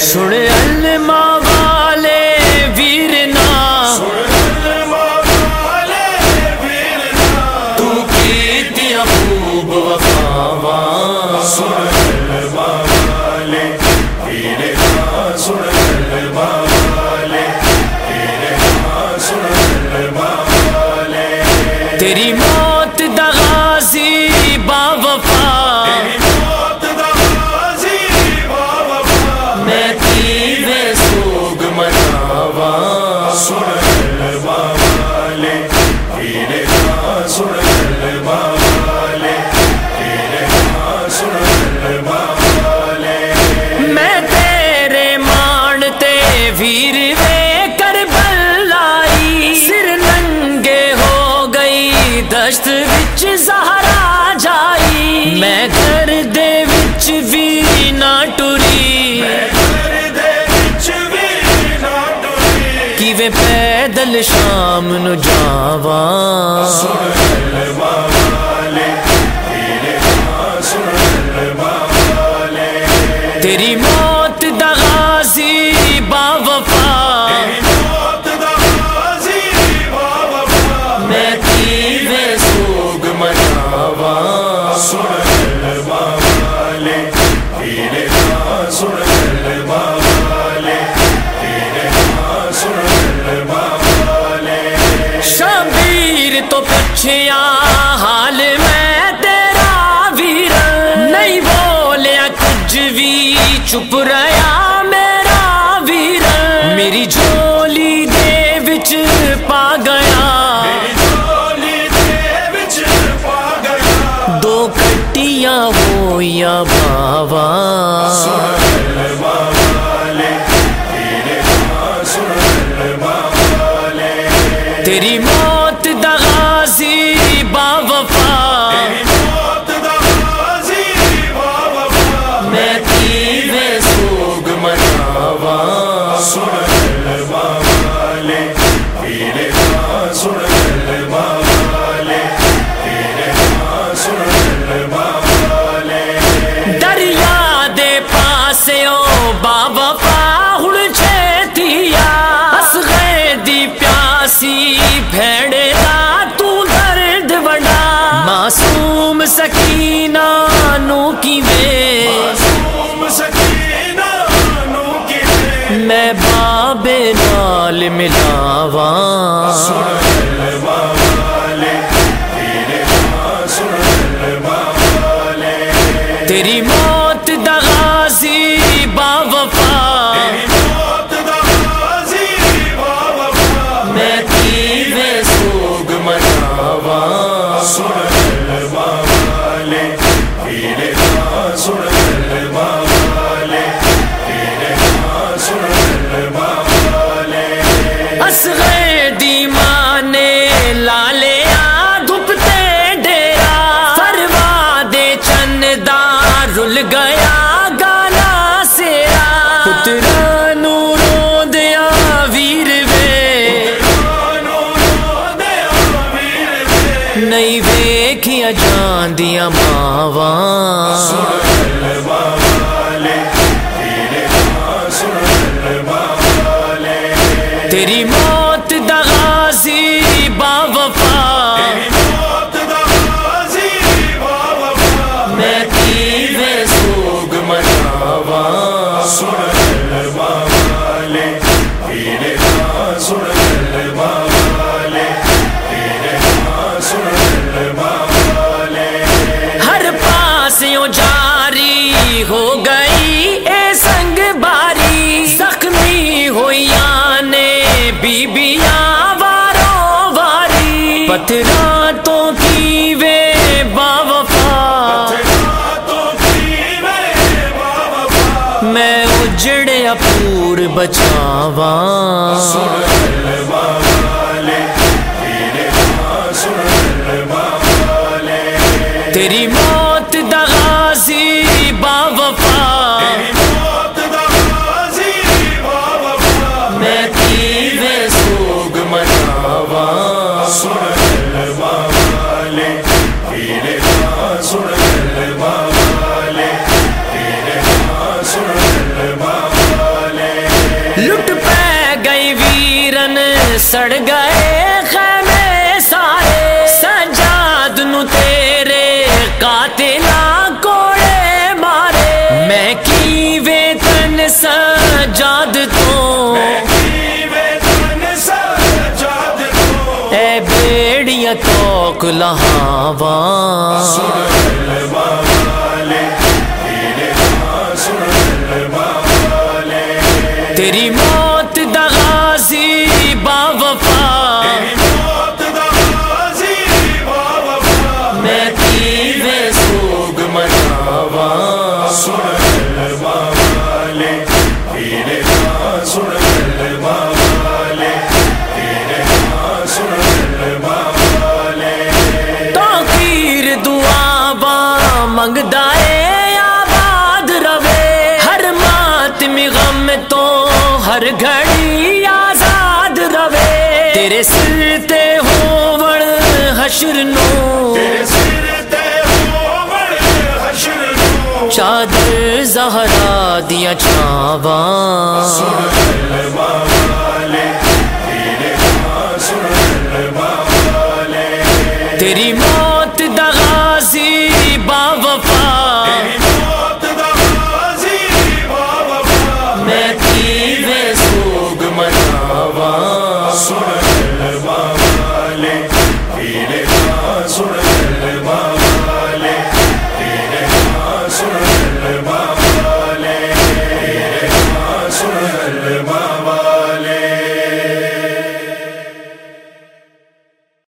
سنے علمہ ویر وے کر بلائی۔ سر ننگے ہو گئی، دشت وچ زہرا جائی۔ میں کر دے وچ وی نہ ٹری۔ کیویں پیدل شام نو جاواں۔ تیری موت چپ رہا میرا ویر میری جھولی دے وچ پا گیا۔ دو کٹیاں ہویا باوا تیری موت دغازی با وفا. میں تیرے سوگ مناوا نہیں ویکھیا جاندیاں ماواں۔ تیری موت دا غازی با وفا۔ پتھراتوں کی وے باوفا میں اجڑے اپور بچاواں۔ سڑ گئے خیمے سارے۔ سجاد نو تیرے قاتلا کوڑے مارے۔ میں کی ویتن سجاد تو۔ اے بیڑیاں توک لہاوا منگدا ہے آباد روے ہر ماتمی غم تو ہر گھڑی آزاد روے تیرے سر تے ہووڑ حشر نو۔ چادر زہرا دیا چھاواں